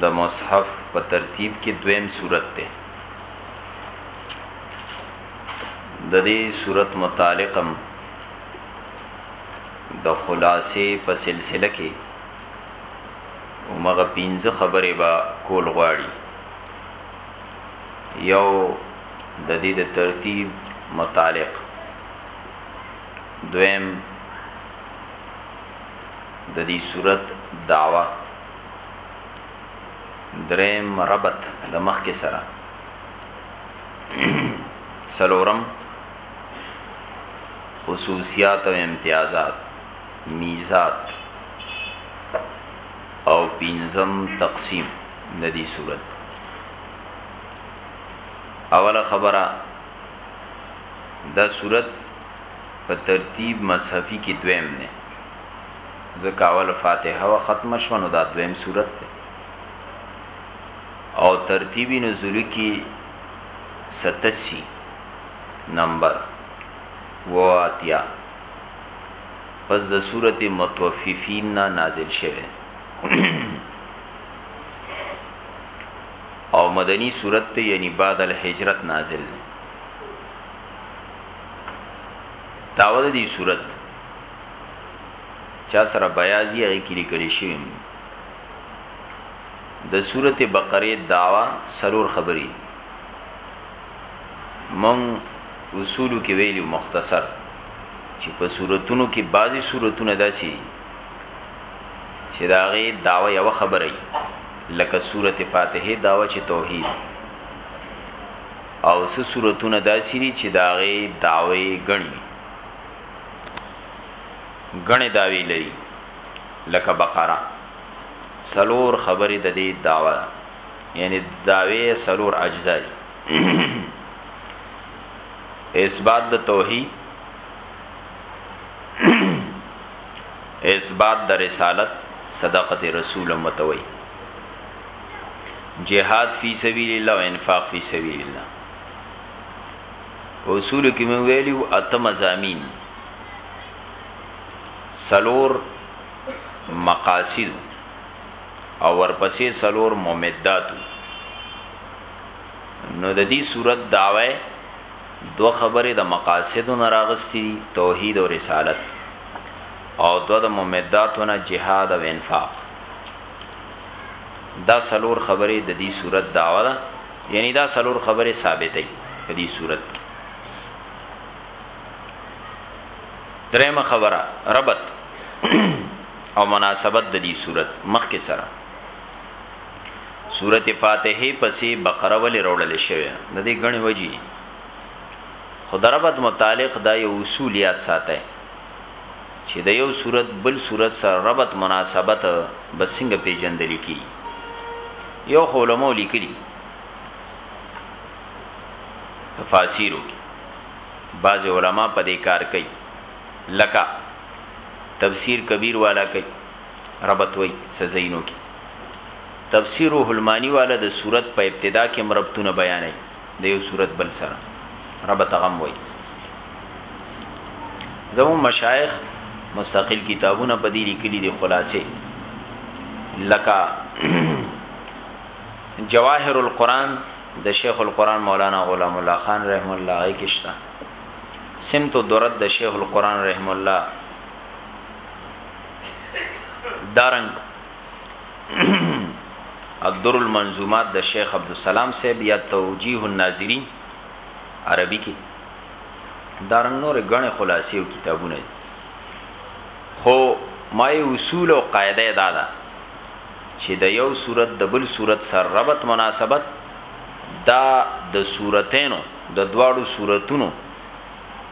د مصحف په ترتیب کې دویم صورت دی د دې صورت متعلقم د خلاصې په سلسله کې ومغه پنځه خبرې با کول غواړي یو د دې د ترتیب متعلق دویم د دې سورت دعوه دریم ربط د مخکې سره سلورم خصوصیات او امتیازات میزات او پینزم تقسیم د دې صورت اوله خبره دا صورت په ترتیب مصحفي کې دویم نه ځکه اوله فاتحه وه ختمه شوه نو دا دویم صورت دی او ترتیبی نزولی کی ستسی نمبر وواتیا پس د صورت متوففین نا نازل شوه او مدنی صورت ته یعنی بعد الهجرت نازل داوود دی صورت چا سره بیاضی هغه کې لیکل شوی دی د سورته بقره داوا سلور خبري مون اصول کې ویلو مختصر چې په سوراتونو کې بعضي سوراتونه داسي چې دا غي داوا یو خبره لکه سورته فاتحه داوا چې توحید او سه سوراتونه داسي چې دا غي داوي غني ګڼې دعوې لري لکه بقره سلور خبرې د دې دعوه ده یعنی دعوې سلور اجزا دي اثبات د توحید اثبات د رسالت صدقت رسول متوي جهاد فی سبیل الله او انفاق فی سبیل الله په اصول کې مې ویلي وو اته مزامین سلور مقاصد او ورپسې سلور ممدات نو د دې صورت داوی دو خبرې د مقاصدو نه راغستې دي توحید او رسالت او دو د ممداتو نه جهاد او انفاق دا سلور خبرې د دې صورت داوا ده یعنی دا څلور خبرې ثابتوي په دې صورت کې. درېیمه خبره ربط او مناسبت د دې صورت مخکې سره سورته فاتحه پسې بقره ولې وروړل شوې د دې غني وجې خدربت متعلق دا یو اصول یاد ساته چی د یو صورت بل صورت سره ربط مناسبت به څنګه پیژندل کیږی یو خو علماء لیکلی تفاسیرو کی بعض علماء په دې کار کوي لکه تفسیر کبیر والا کوي ربط وای سزینو کی تفسیر روح المانی والا د صورت په ابتدا کې مربتونه بیانوي د یو صورت بل سره ربط غم وای زمو مشایخ مستقل کتابونه په دې لیکلي دي خلاصې لکه جواهر القرآن د شیخ القرآن مولانا غلام الله خان رحم الله علیه کشتا سمت الدرد د شیخ القرآن رحم الله دارنګ الدر المنظومات د شیخ عبد السلام صاحب یا توجیه الناظرین عربی کې دارنګ نور غنه خلاصې او کتابونه دي خو ما اصول او قاعده ادا ده چې د یو صورت د بل صورت سره ربط مناسبت دا د صورتینو د دواړو صورتونو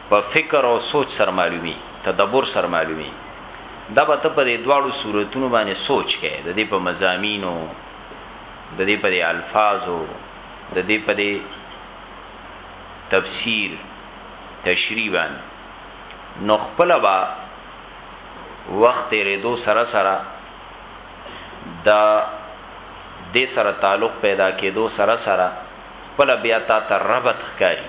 په فکر او سوچ سره معلوميږي، تدبر سره معلوميږي، دا به ته په دې دواړو سورتونو باندې سوچ کوې، د دې په مضامينو، د دې په دې الفاظو، د دې په دې تفسير، تشريح باندې، نو خپله به وخت تېرېدو سره سره د دې سره تعلق پيدا کېدو سره سره خپله بيا تاته ربط ښکاري.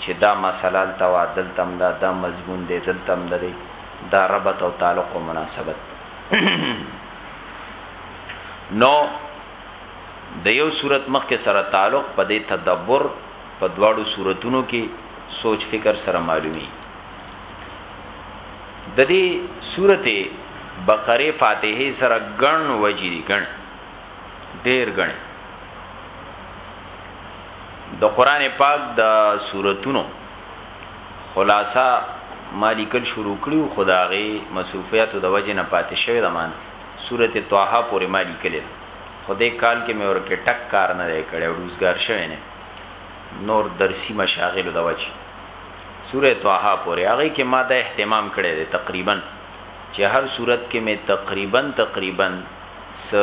چې دا مسئله هلته وه، دلته هم ده، دا مضمون دی، دلته هم دی، دا ربط او تعلق او مناسبت نو د یو صورت مخکې سره تعلق په دې تدبر په دواړو صورتونو کې سوچ فکر سره معلومي د دې سورته بقره فاتحه سره ګڼ وجری ګڼ ډیر ګڼ د قران پاک د سورتونو خلاصه ما لیکل شروع کړي وو خو د هغې مصروفیاتو د وجې نه پاتې شوې ده مانه سورت طه پورې ما لیکلې ده خو دې کال کې مې ورکې ټک کار نه دی کړی او ډوزګار شوی نه یم نور درسي مشاغلو د وجې سورت طه پورې هغې کې ما دا اهتمام کړی دی تقریبا چې هر سورت کې مې تقریبا تقریبا څه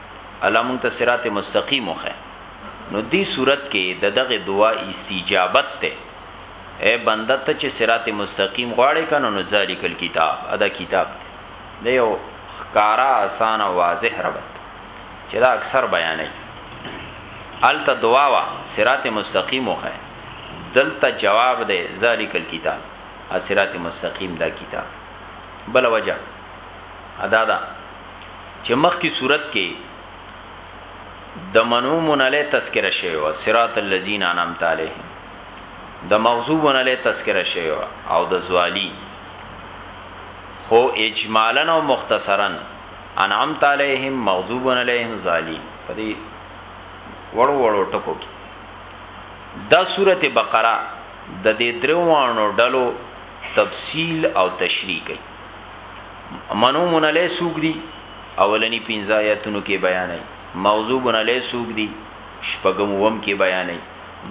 الله مونږ ته صراط مستقیم وښیه. نو دې صورت کې د دغه دعا استجابت دی. اې بنده ته چې صراط مستقیم غواړې کنه نو ذالک الکتاب ادا کتاب دی. د یو ښکارا آسان او واضح ربط چې دا اکثر بیانې. الته دعا وا صراط مستقیم وخه دلته جواب دی ذالک الکتاب صراط مستقیم دا کتاب بل وجه ادا دا چې مخکې صورت کې د منومن علی تذکره شوی و صراط الذین انعمت علیهم د مغضوب علی تذکره شوی و او د زوالی خو اجمالا او مختصرا انعمت علیهم مغضوب علیهم زوالی په دې وړو وړو ټکو کې دا سورته بقره د دې دروانو ډلو تفصیل او تشریح کوي منومن علی سوق دی اولنی پنځه آیاتونو کې بیانای موضوبن علی سوق دی شپږم وم کې بیانای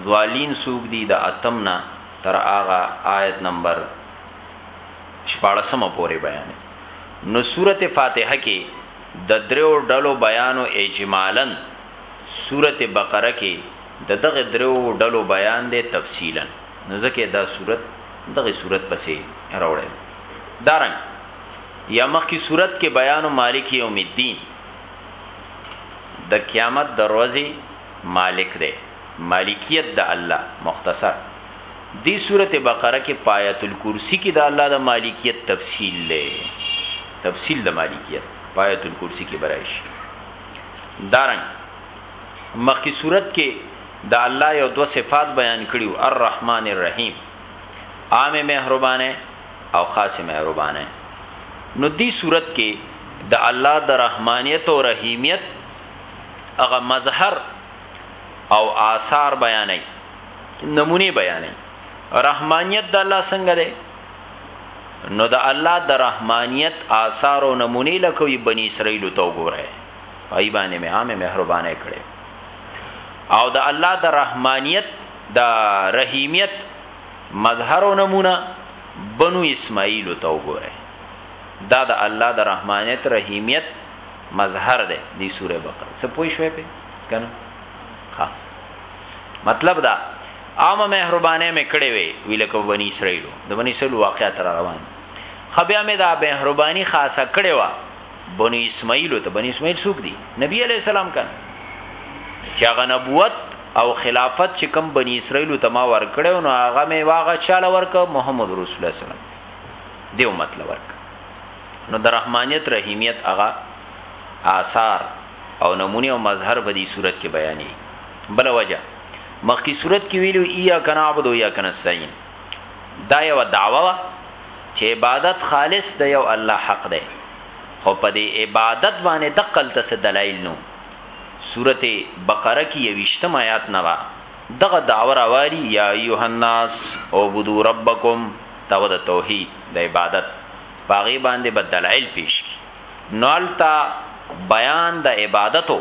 ضالین سوق دی د اتم نه تر هغه آیت نمبر 14 پورې بیانای نو سورته فاتحه کې د دریو ډلو بیانو اجمالاً سورته بقره کې د دغه دریو ډلو بیان دی تفصیلاً نو ځکه یې دا صورت دغه صورت پسې راوړی دی دارنګ یا مخکې صورت کې بیان مالک یوم الدین د قیامت دروازې مالک دی مالکیت د الله مختصر دی صورت بقره کې پایت الکرسی کې د الله د مالکیت تفصیل لې تفصیل د مالکیت پایت الکرسی کې برایش دارنګ مخکې صورت کې د الله یو دو صفات بیان کړیو الرحمن الرحیم عام مهربانه او خاص مهربانه نو دی صورت کې د الله د رحمانیت او رحیمیت هغه مظهر او آثار بیانای نمونه بیانای رحمانیت د الله څنګه ده نو د الله د رحمانیت آثار او نمونه لکوي بنی اسرائیل ته وګوره پای باندې مې عامه مهربانه کړې او د الله د رحمانیت د رحیمیت مظهر او نمونه بنو اسماعیل ته وګوره دا د الله د رحمانیت رحیمیت مظهر ده دی سوره بقره څه پوي شوي په کنه ها مطلب دا عامه مهربانه مې کړې وي ویل کو بنی اسرائیل د بنی اسرائیل واقعیا تر روان خبیا مې دا مهرباني خاصه کړې و بنو اسماعیل ته بنو اسماعیل څوک دي نبی علی السلام کنه چې هغه نبوت او خلافت چې کوم بنی اسرائیل ته ما ورکړو نو هغه می واغه چاله ورک محمد رسول الله صلی الله علیه وسلم دیو مطلب ورک نو د رحمانیت رحیمیت هغه آثار او نمونه او مظهر په دې صورت کې بیانې بل وجه مخکې صورت کې ویلو ایا کنا عبد او یا کنا سین دا یو دعوه چې عبادت خالص د یو الله حق دی خو په دې عبادت باندې د قل تس دلایل نو سورته بقره کې یوشتم آیات نوا دغه داور اواری یا ایه الناس عبدو ربکم داو د توحید د عبادت پاغي باندې به دلایل پیش کی نوالتا بیان د عبادتو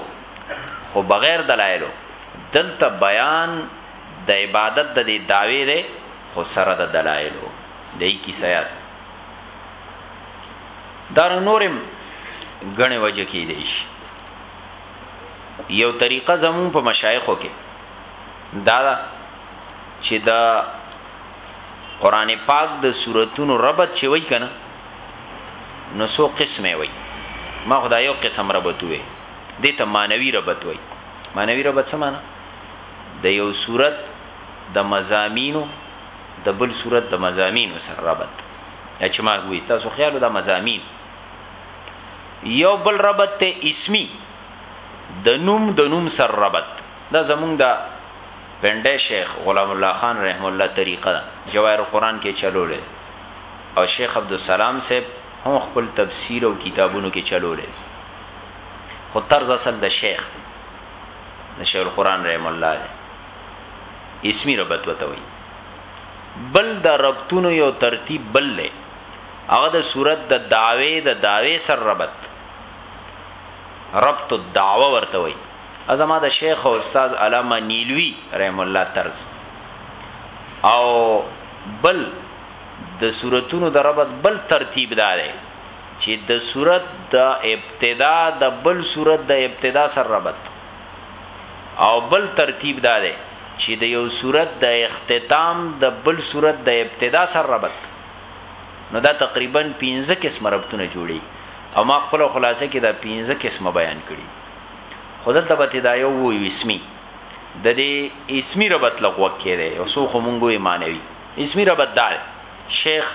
خو بغیر دلایلو دلته بیان د عبادت د دې داوی دی خو سره د دلائلو د یی کیسه یاد ده دا رنګ نور هم غنې وجه کې دی شي یو طریقه زمون په مشایخو کې دا دا چې دا قران پاک د سوراتونو ربط چې وای کنه نو سو قسمه وای ما خدای یو قسم ربط وې دته مانوي ربط وای مانوي ربط څه معنی د یو سورت د مضامینو د بل سورت د مضامینو سره ربط یا چې ما وی تاسو خیالو د مضامین یو بل ربط ته اسمی د نوم د نوم سره ربط دا زمونږ د پنده شیخ غلام الله خان رحم الله طریقه ده جواهر قرآن کې چلولې او شیخ عبد السلام صاحب هم خپل تفسیر او کتابونو کې چلولې خو طرز اصل د شیخ دی د شیخ القرآن رحم الله دی اسمی ربط وته وي بل د ربطونو یو ترتیب بل لې هغه د صورت د داوی د داوی سر ربط ربط الدعوه ورته وي ازما د شیخ او استاد علامه نیلوی رحم الله طرز او بل د صورتونو د ربط بل ترتیب دار دی چی د سورت د ابتدا د بل سورت د ابتدا سره ربط او بل ترتیب دا دی چی د یو سورت د اختتام د بل سورت د ابتدا سره ربط نو دا تقریبا 15 قسم ربطونه جوړي او ما خپل خلاصه کې دا 15 قسم بیان کړي خدای ته به دا یو وی اسمی د دې اسمی ربط لغوه کړي او سو خو مونږه مانوي اسمی ربط دار شیخ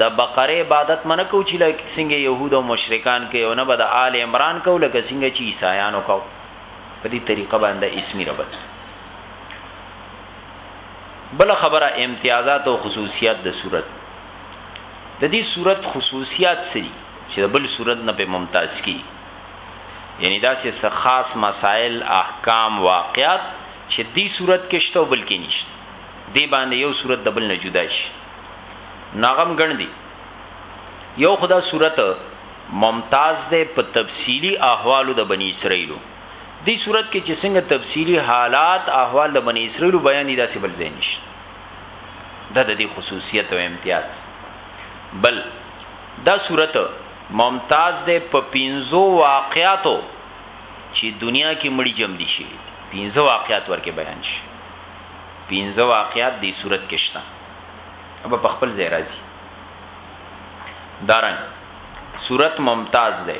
د بقره عبادت مه نه کوو چی لکه څنګه یهود او مشرکان کوي او نه به د آل عمران کوو لکه څنګه چی عیسایانو کوو په دې طریقه باندې اسمی ربط بل خبره امتیازات او خصوصیات د صورت د دې صورت خصوصیات سری چې د بل صورت نه په ممتاز کی یعنی دا سه خاص مسائل احکام واقعات چې دې صورت کې شته او بل کې نشته دې باندې یو صورت د بل نه جدا شي ناغم ګڼ دي یو خدا صورت ممتاز ده په تفصیلی احوالو د بنی اسرائیلو دی صورت کې چې څنګه تفصیلی حالات احوال د بنی اسرائیلو بیان دي داسې بل ځای نشته دا د دې خصوصیت او امتیاز بل دا صورت ممتاز ده په پینزو واقعاتو چې دنیا کې مړی جمع دي شي پینزو واقعات ورکه بیان شي پینزو واقعات دی صورت کې شته اب په خپل ځای راځي دارن صورت ممتاز ده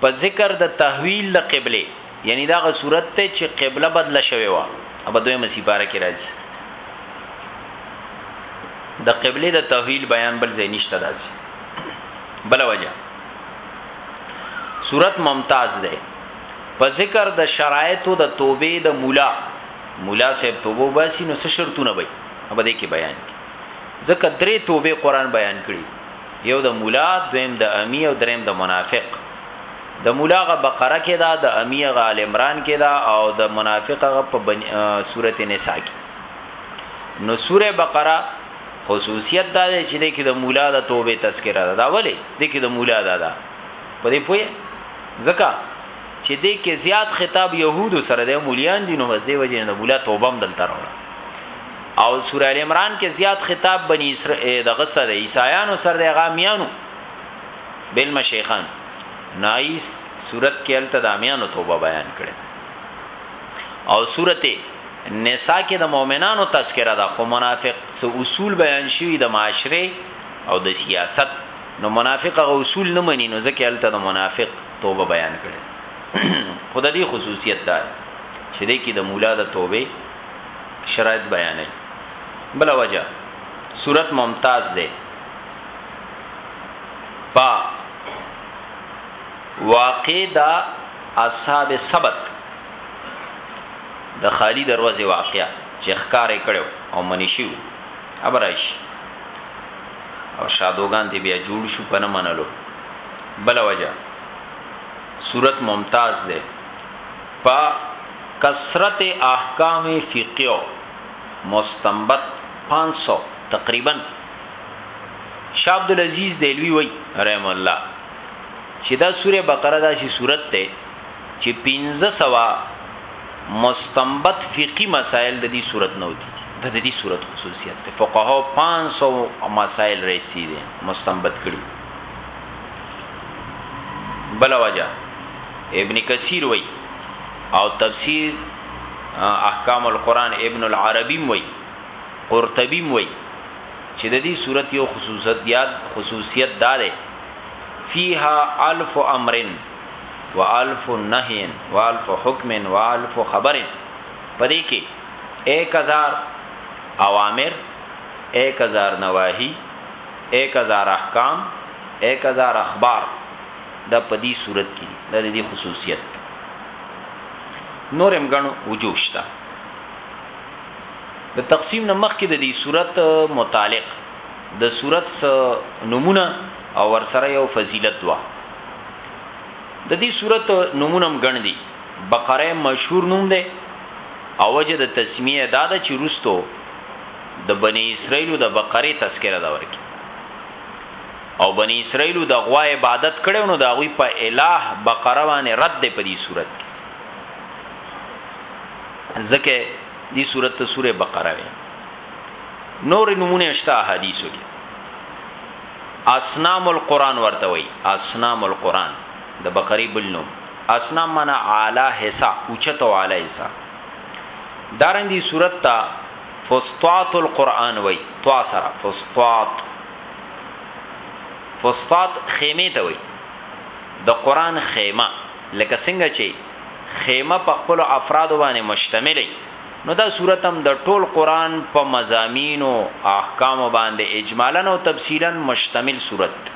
په ذکر د تحویل د قبله یعنی دا غ صورت ته چې قبله بدله شوی و اب دوی مسی پاره کې راځي د قبله د تحویل بیان بل ځای نشته داسي بل وجه صورت ممتاز ده په ذکر د شرایطو د توبې د مولا مولا صاحب توبه وباسي نو څه شرطونه وي په دې کې بیان کی ځکه درې توبه قران بیان کړي یو د مولا دویم د امی او دریم د منافق د مولا غ بقره کې دا د امی غ ال عمران کې دا او د منافق غ په بن... سورته نساء کې نو سوره بقره خصوصیت دا دی چې د کې د مولا د توبه تذکرہ ده دا ولی د کې د مولا دا ده په دې پوهه ځکه چې دې کې زیات خطاب يهودو سره دی مولیان دي نو بس دی وجه نه مولا توبه هم دلته راوړه او سوره ال عمران کې زیات خطاب بنی اسرائیل دغه سره عیسایانو سره دی غامیانو بل مشیخان نایس صورت کې الته دامیانو توبه بیان کړي او سورته نساء کې د مؤمنانو تذکرہ ده خو منافق سو اصول بیان شوی د معاشره او د سیاست نو منافق غو اصول نه مني نو ځکه الته د منافق توبه بیان کړي خود دې خصوصیت دار چې دې کې د مولا د توبه شرایط بیانې بل وجه صورت ممتاز ده پا واقع دا اصحاب سبت د خالی دروازه واقعا چې ښکار کړو او منشیو ابرایش او شادوغان دی بیا جوړ شو کنه منلو بل وجه صورت ممتاز ده په کثرت احکام فقیو مستنبط 500 تقریبا شاه عبد العزيز دیلوی وای رحم الله چې دا سوره بقره دا شی صورت ته چې 1500 مستنبط فقهي مسائل د دې صورت نه وتی د دې صورت خصوصیت ته فقها 500 مسائل رئیسی دي مستنبط کړي بل وجه ابن کثیر وای او تفسیر احکام القرآن ابن العربی وای قرطبی وای چې د دې صورت یو خصوصیت خصوصیت دار فیها الف امرن و الف نهی و الف حکم و الف خبر پدې کې 1000 اوامر 1000 نواهی ایک هزار احکام ایک هزار اخبار دا په دي صورت کې دي دا د دې خصوصیت دی نور هم ګڼ وجوه شته د تقسیم نه مخکې د دې صورت متعلق د صورت نمونه او ورسره یو فضیلت دوا د دې صورت نمونه هم ګڼ دي بقره مشهور نوم دی او وجه د تسمیه داده چې روستو د بنی اسرائیلو د بقره تذکره دا ورکی او بنی اسرائیلو د غوا عبادت کړو نو دا غوی په الہ بقره باندې رد په دې صورت کې ځکه دې صورت ته سوره بقره وي نور نمونه شته حدیثو کې اسنام القرآن ورته وي اسنام القرآن د بقره بل نوم اسنام معنا اعلی حصہ اوچت او اعلی حصہ دارنګ دې صورت ته فسطاط القرآن وای طا سره فسطاط فسطاط خیمه ته وای د قرآن خیمه لکه څنګه چې خیمه په خپل افراد باندې مشتمل وي نو دا صورت هم د ټول قرآن په مزامین او احکام باندې اجمالا او تفصیلا مشتمل صورت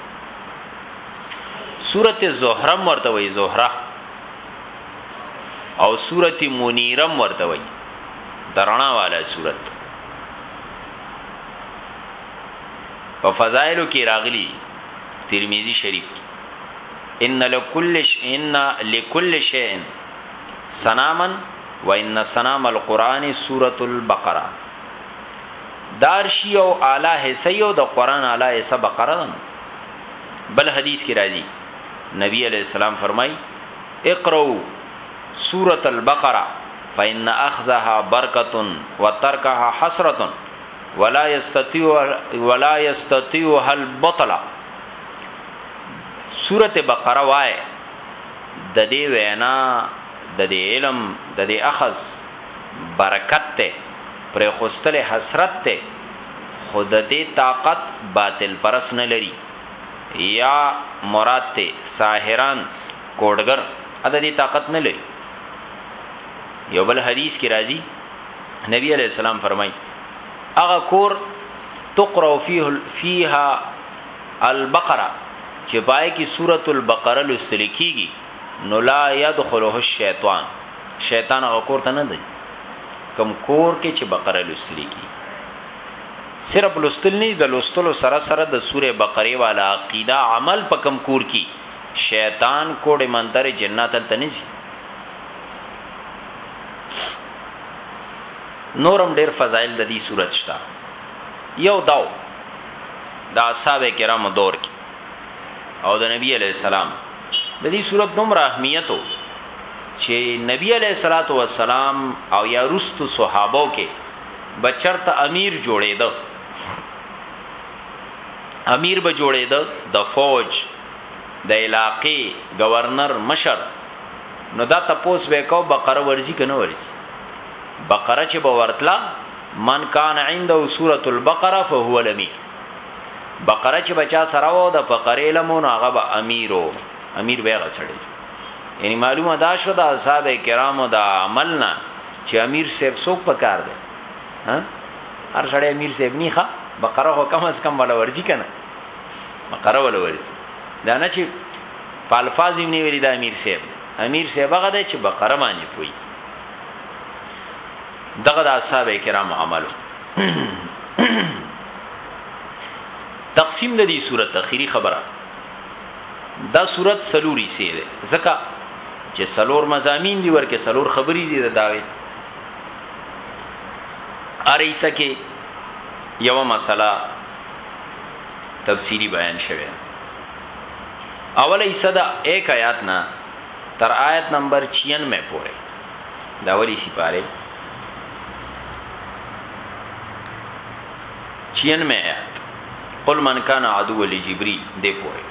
صورت زهره مرته وي زهره او صورت منیره مرته وي د رڼا والا صورت ده په فضائلو کې راغلي ترمذی شریف کې ان لكل شيء ان لكل شيء سنامن وان سنام القران سوره البقره دارشی او اعلی حصہ او د قران اعلی حصہ بقره ده بل حدیث کې راځي نبی علیہ السلام فرمای اقرأوا سورة البقرة فإن أخذها برکة وترکها حسرة ولا ولا يستطيعها البطل سورة بقرة وایه د دې وینا د دې علم د دې اخذ برکت ته پر خوستل حسرت ته خود دې طاقت باطل پرس نه لري یا مراد ته ساحران کوډګر اته دې طاقت نه لري یو بل حدیث کې راځي نبی علی السلام فرمای اغه کور تقرأ فيه فيها البقره چې پای کې سوره البقره لوستل کیږي نو لا يدخله الشیطان شیطان هغه کور ته نه دی کم کور کې چې بقره لوستل کی صرف لوستل نه د لوستلو سره سره د سوره بقره والا عقیده عمل په کم کور کې شیطان کوډې منترې جنات هلته نه ځي. نورم ډیر فضایل د دې صورت شته یو داو د دا اصحاب کرامو دور کې او د نبی علی السلام د دې صورت دومره اهمیت وو چې نبی علی صلوات و سلام او یا رست صحابو کې بچرته امیر جوړېده امیر به جوړېده د فوج د علاقې گورنر مشر نو دا تپوس به کو بقره ورزی کنه ورزی بقره چې به ورتلا من کان عنده سوره البقره فهو الامیر بقره چې بچا سره و د فقره لمون هغه به امیرو امیر به غسړي یعنی معلومه دا شو د اصحاب کرامو د عملنا چې امیر صاحب څوک پکار دی ها هر سړی امیر صاحب نه ښه بقره هو کم از کم ولا ورزی کنه بقره ولا ورزی دا نه چې په الفاظ یې نه ویل دا امیر صاحب امیر صاحب هغه دی چې بقره باندې پوي دغه د اصحاب کرام عملو تقسیم د دې صورت اخیری خبره دا صورت سلوري سي ده ځکه چې سلور مزامین دي ورکه سلور خبري دي دا داوي اریسه کې یو مسله تفسیری بیان شوه اول ایسه دا 1 آیات نه تر آیت نمبر 96 پورې دا ولی سپاره 96 آیات قل من کان عدو لجبريل دې پورې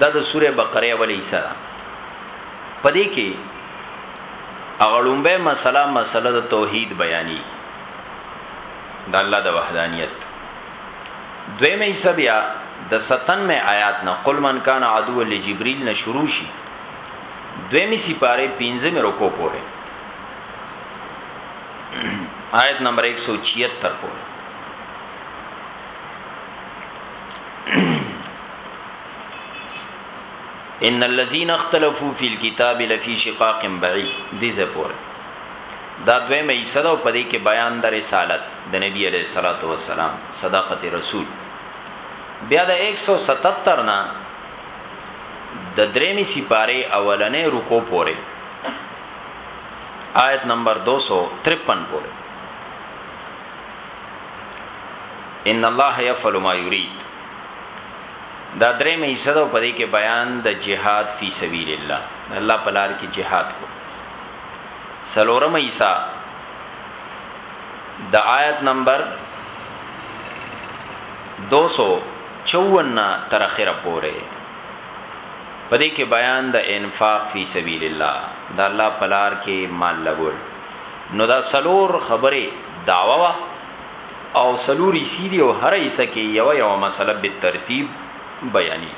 دا د سوره بقره اولی ایسه پدې کې هغه لومبه مسله مسله د توحید بیانی د الله د وحدانیت دویمه حصہ بیا د 97 آیات نه قل من کان عدو لجبريل نه شروع شي دویمه سی پاره 15 رکو پوره آیت نمبر 176 پوره ان الذين اختلفوا في الكتاب لفي شقاق بعيد دې ځای پورې دا دویمه حصہ ده او په دې کې بیان د رسالت د نبی علیه الصلاۃ والسلام صداقت رسول بیا د 177 نه د درېمې سپاره اولنې رکو پورې آیت نمبر 253 پورې ان الله يفعل ما يريد دا درېمه حصه ده او په دې کې بیان د جهاد فی سبیل الله د الله په لار کې جهاد کو سلورمه حصه د آیت نمبر 254 تر اخره پورې پدې کې بیان د انفاق فی سبیل الله د الله پلار کې مال لګول نو دا سلور خبره داوا او سلور حصي دي او هر حصه کې یو یو مسله به ترتیب بیانې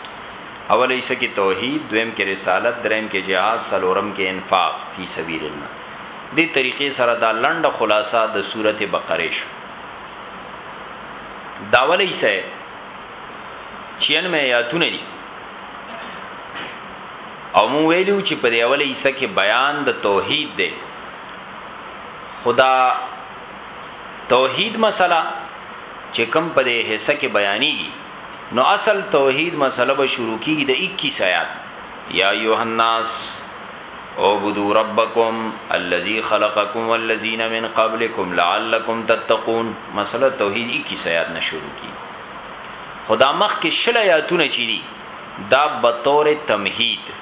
اول حصه کې توحید دویم کې رسالت دریم کې جهاد سلورم کې انفاق فی سبیل الله دې طریقې سره دا لنډه خلاصه د سورته بقره شو داول حصه 96 آیاتونه دي او مو ویلو چې په دې اول حصہ کې بیان د توحید دی خدا توحید مسله چې کم په دې حصہ کې بیانېږي نو اصل توحید مسله به شروع کیږي د 21 آیات یا ایه الناس اعبدوا ربکم الذی خلقکم والذین من قبلکم لعلکم تتقون مسله توحید 21 آیات نه شروع کی خدا مخ کې شل آیاتونه چي دي دا به تور تمهید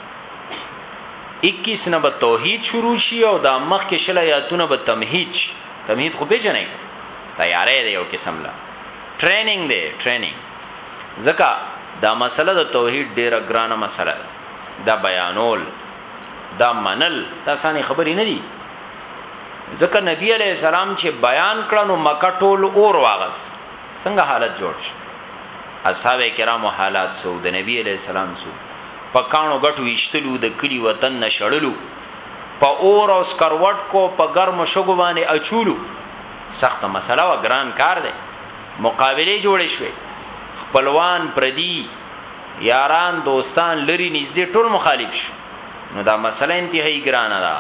21 نه به توحید شروع شي او دا مخ کې شل آیاتونه به تمهید شي تمهید خو پیژنې تیارې دی یو قسم لا ټریننګ دی ټریننګ ځکه دا مسله د توحید ډیره ګرانه مسله ده دا بیانول دا منل دا ساني خبرې نه دي ځکه نبی علی السلام چې بیان کړه نو مکه ټول اور واغس څنګه حالت جوړ شي اصحاب کرامو حالات سو د نبی علی السلام سو په کاڼو ګټو ویشتلو د کلي وطن نه شړلو په اور او سکروټکو په ګرمو شګو باندې اچولو سخته مسله و ګران کار دی مقابله جوړې شوې خپلوان پردي یاران دوستان لري نږدې ټول مخالف شو نو دا مسله انتهایی ګرانه ده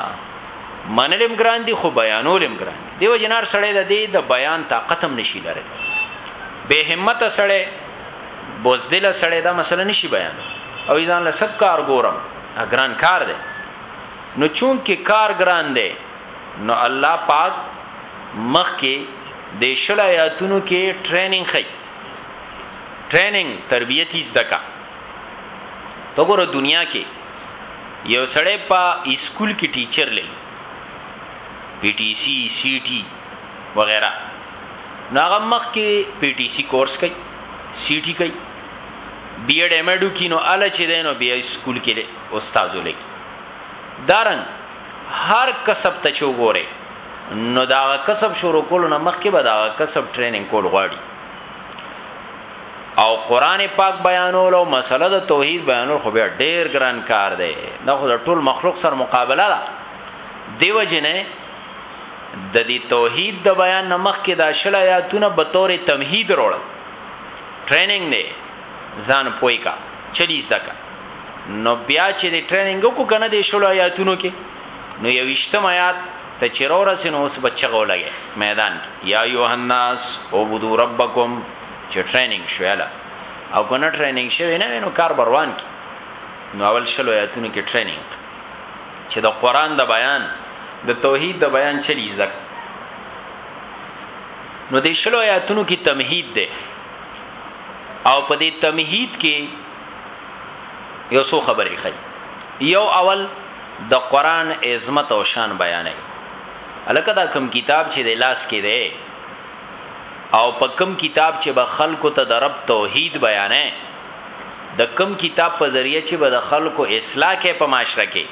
منلم ګران دي خو بیانولم ګران دیو جنار سړی د دې د بیان طاقت هم نشي لري به همت سړی بوزدل سړی دا مسله نشي بیان او ځان له سب کار ګورم اګران کار دی نو چون کې کار ګران دی نو الله پاک مخ کې د شل آیاتونو کې ټریننګ خي ټریننګ تربیتی زدکا تو ګور دنیا کې یو سړی په اسکول کې ټیچر لې پی ټی سی سی ټی وغیرہ ناغه مخ کې پی ټی سی کورس کوي سی ټی کوي بی ایډ ایم ایډ کینو ال چې دینو بیا سکول کې له استاد ولګي دارن هر کسب ته چوغوره نو دا کسب شروع کول نه مخ کې به دا کسب ټریننګ کول غواړي او قران پاک بیانول او مسله د توحید بیانول خو بیا ډیر ګران کار دی دا خو د ټول مخلوق سره مقابله ده دیو جنې د دې توحید د بیان نه مخکې دا شل آیاتونه به طور تمهید روړل ټریننګ دی ځان پوی کا چلیز دکا نو بیا چې د ټریننګ کو کنه د شل آیاتونو کې نو یوشتم آیات ته چرور سن اوس بچغو لګي میدان کې یا یوهناس او بدو ربکم چې ټریننګ شویلا او کنه ټریننګ شوی نه نو کار بروان کې نو اول شل آیاتونو کې ټریننګ چې د قران د بیان د توحید د بیان چلی زک نو د شلو آیاتونو کې تمهید ده او په دې تمهید کې یو څو خبرې خي یو اول د قران عظمت او شان بیانای الکه دا کم کتاب چې د لاس کې ده او په کم کتاب چې به خلکو ته د رب توحید بیانای د کوم کتاب په ذریعه چی به د خلکو اصلاح کړی په معاشره کی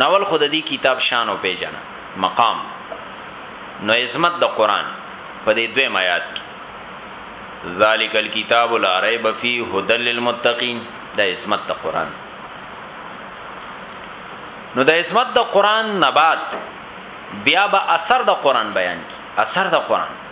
نو اول خو ددی کتاب شان وپیژنه مقام نو عظمت د قران په دی دویم آیات کی ذالک الکتاب لا ریب فیه هدی للمتقین د عظمت د قران نو د عظمت د قران نبات بیا به اثر د قران بیان کی اثر د قران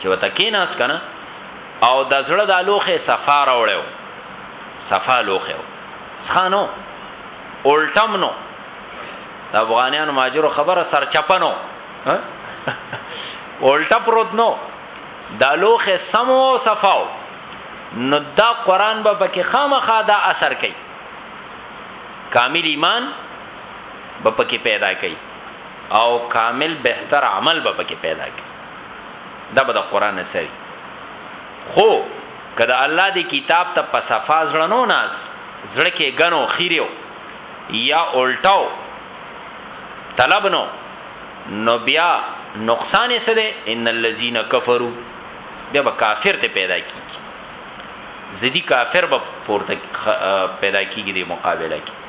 چې وته کیناس کنه او د زړه د لوخه صفا راوړیو صفا لوخه سخانو الټم نو د افغانانو ماجرو خبره سرچپنو الټا پروت نو دا لوخه سمو صفاو نو دا قران به پکې خامخا دا اثر کوي کامل ایمان به پکې پیدا کوي او کامل بهتر عمل به پکې پیدا کی دا به د قران سری خو کله الله دی کتاب ته په صفا زړنو ناز زړه کې غنو خیرو یا الټاو طلب نو نو بیا نقصان یې سره ان الذين كفروا بیا به کافر ته پیدا کیږي زدی کافر به پورته پیدا کیږي د مقابله کې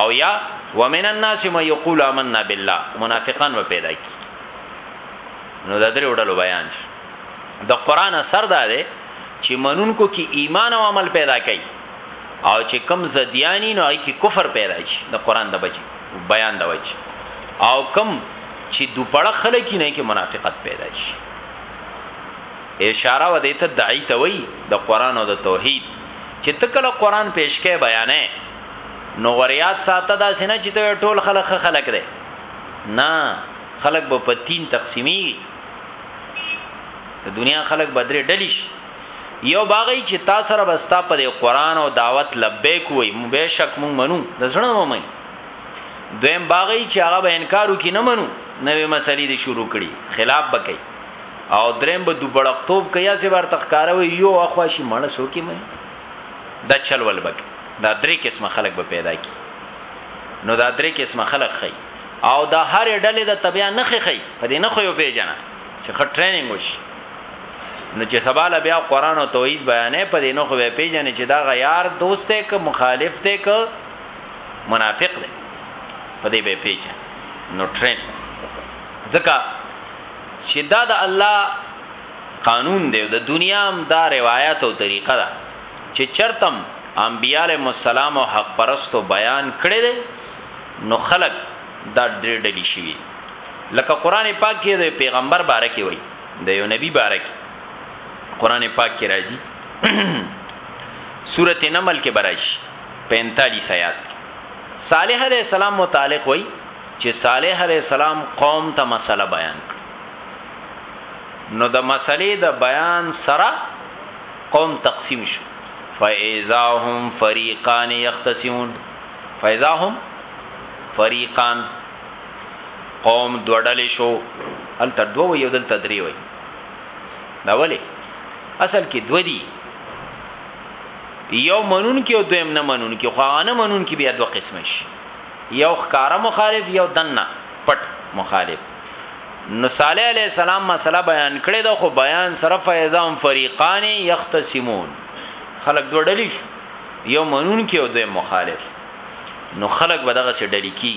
او یا ومن الناس ما یقول آمنا بالله منافقان به پیدا کی نو د درې وړلو بیان شي د قران اثر دا دی چې منونکو کې ایمان او عمل پیدا کوي او چې کم زدیانی نو کې کفر پیدا شي د قران د بچي بیان د وجه او کم چې دوپړه خلک نه کې منافقت پیدا شي اشاره و دې ته دعی ته وای د قران او د توحید چې تکله قران پیشکې بیانې نو وریا ساته دا سینه چې ته ټول خلک خلک دی نه خلک به په تین تقسیمی د دنیا خلک بدرې ډلیش یو باغی چې تا سره بستا په قرآن او دعوت لبیک وای به شک مونږ منو د زړه مو مې دویم باغی چې هغه به انکارو کې نه منو نوې مسلې دې شروع کړي خلاف بکې او دریم به دوبړختوب کیا سي ورته ښکاروي یو اخواشي مړ سو کې مې دا چل ول بک دا درې قسمه خلک به پیدا کی نو دا درې قسمه خلک خي او دا هر ډلې د تبیا نه خي خي په دې نه خو یو پیژنه چې خټ ټریننګ وشي نو چې سباله بیا قران او توحید بیانې په دې نه خو پیژنې چې دا غیار دوست دی که مخالف دی که منافق دی په دې به پیژنې نو ټرین ځکه چې دا د الله قانون دی د دنیا هم دا روایت او طریقه ده چې چرتم انبیاء علیهم السلام او حق پرستو بیان کړي دي نو خلق دا درې ډلې شوي لکه قران پاک کې د پیغمبر باره کې وایي د یو نبی باره کې قران پاک کې راځي سورته نمل کې برائش 45 آیات صالح علیہ السلام متعلق وایي چې صالح علیہ السلام قوم ته مسله بیان کړ نو د مسلې د بیان سره قوم تقسیم شو فاذا هم فريقان يختصمون فاذا هم فريقان قوم دوړل شو ال تدو یو دل تدری وي دا ولی اصل کې دو دي یو منون کې او دویم نه منون کې خو نه منون کې بیا دوه قسم شي یو ښکارا مخالف یو دنه پټ مخالف نو صالح علیہ السلام مسله بیان کړې ده خو بیان سره فیضام فریقان یختصمون خلق دوه ډلې شو یو منون کې او دوی مخالف نو خلق به دغه سي ډلې کی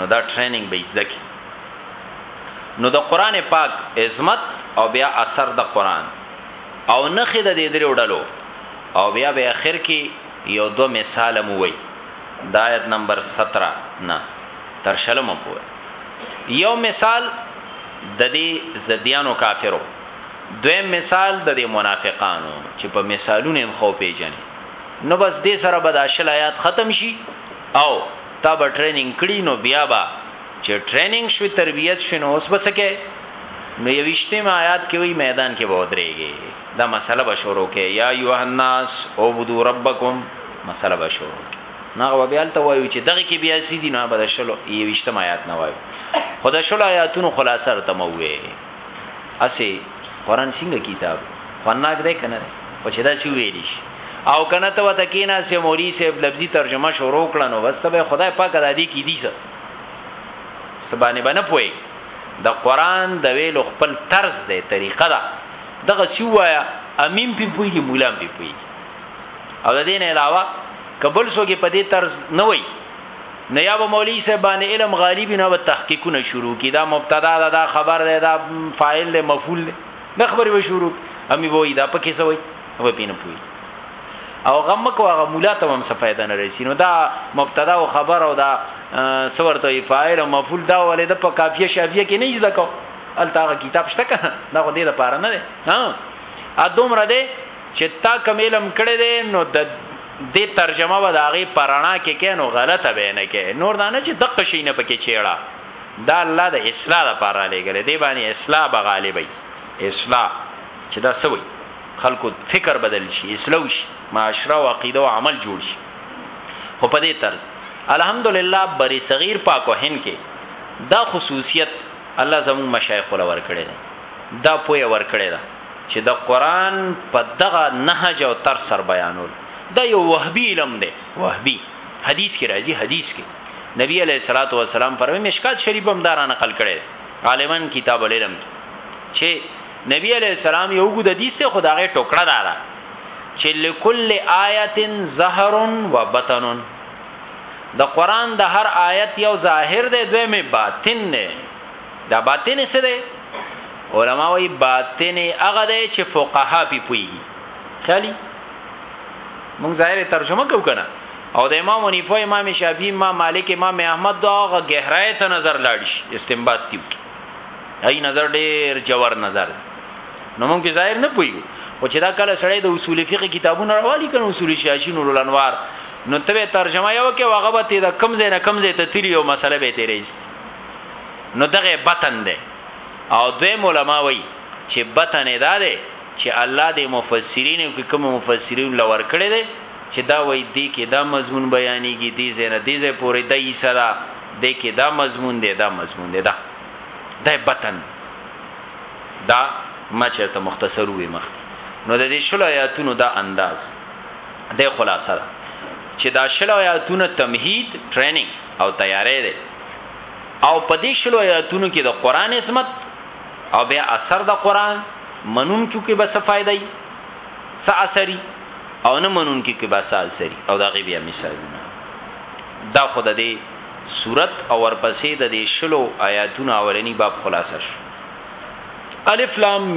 نو دا ټریننګ به ځده کی نو د قران پاک عظمت او بیا اثر د قران او نخې د دې درو ډلو او بیا به اخر کې یو دو مثال مو وای د آیت نمبر 17 نه تر شلمه پورې یو مثال د دې زديانو کافرو دویم مثال د دې منافقانو چې په مثالونو هم خو پیژنې نو بس دې سره به د اشل آیات ختم شي او تا به ټریننګ کړی نو بیا به چې ټریننګ شوی تربیت شوی نو اوس بسکه نو یوشته ما آیات کې وی میدان کې به ودرېږي دا مسله به شروع کې یا یوهناس او بدو ربکم مسله به شروع کې نه غو بیا الته وایو چې دغه کې بیا سې دي نه بل شلو یوشتم آیات نه وایو خدا شلو آیاتونو خلاصه ته مو وې اسی قران څنګه کتاب خناک ده کنه او چې دا سی ویلی شي او کنه ته وته کینا سه مولوی صاحب لفظي ترجمه شروع کړنو بس ته خدای پاک د دې کې دي سه سبانه بنه پوي د قران د ویلو خپل طرز دی طریقه ده دغه سی وایا امیم پی پویږي مولام پی پویږي او د دین علاوه کبل سوګي په دې طرز نه وای نه یا به مولوی صاحب باندې علم غالب نه و تحقیقونه شروع کی دا مبتدا دا, دا خبر ده دا فاعل ده مفعول ده د خبرې به شروع امي وای دا پکې سوی و پینې پوي او غم کو هغه مولا ته هم څه فائدہ نه رسي نو دا مبتدا او خبر او دا سورته فاعل او مفعول دا ولې د په کافیه شافیه کې نه ځده کو الته کتاب شته کنه دا خو دې لپاره نه ده ها ادوم را دې چې تا کوم علم کړی دی نو د دې ترجمه و داغه پرانا کې کې نو غلطه به نه کې نور دانه چې دقه شي نه پکې چیړه دا الله د اصلاح لپاره لګل دی باندې اصلاح به غالبای اصلاح چې دا سوي خلکو فکر بدل شي اصلاح شي معاشره او عقیده او عمل جوړ شي خو په دې طرز الحمدلله بری صغیر پاکو هن کې دا خصوصیت الله زموږ مشایخ ول ور کړی دا پوی ور کړی دا چې د قران په دغه نهج او تر سر بیانول دا یو وهبي علم دی وهبي حدیث کې راځي حدیث کې نبی علیہ الصلوۃ والسلام فرمایي مشکات شریف هم دارا نقل کړي عالمان کتاب العلم چې نبی علیہ السلام یو ګد حدیث ته خدای ټوکړه دارا چې لکل آیتن زهر و بطن د قران د هر آیت یو ظاهر دی دوی می باطن نه دا باطن څه دی علما وی باطن هغه دی چې فقها پی پوي خالي مونږ ظاهر ترجمه کو کنه او د امام حنیفه امام شافعی امام مالک امام احمد دا هغه گہرای ته نظر لاړ شي استنباط دیو کی هی نظر ډیر جوور نظر نو مونږ په ظاهر نه پوي او چې دا کله سړی د اصول فقه کتابونه راوالي کنه اصول شاشین ول انوار نو ته ترجمه یو کې واغه به ته د کم زینه کم زې ته تیری او مسله به تیرې نو دغه بطن ده او دویم علما وایي چې بطن دا ده چې الله د مفسرین او کوم مفسرین لور کړی دی چې دا وایي دی کې دا مضمون بیانېږي دی زنه دی زه پورې د عیسی دا د کې دا مضمون دی دا مضمون دی دا د بطن دا ما چرته مختصر وې مخ نو د دې شل آیاتونو دا انداز د خلاصه ده چې دا شل آیاتونه تمهید ټریننګ او تیارې ده او په دې شلو آیاتونو کې د قران عصمت او بیا اثر د قران منون کې کې بس فائدہ ای س اثري او نه منون کې کې بس اثري او دا غي بیا مثالونه دا خود دې صورت او ورپسې د دې شلو آیاتونو اولنی باب خلاصه شو الف لام میم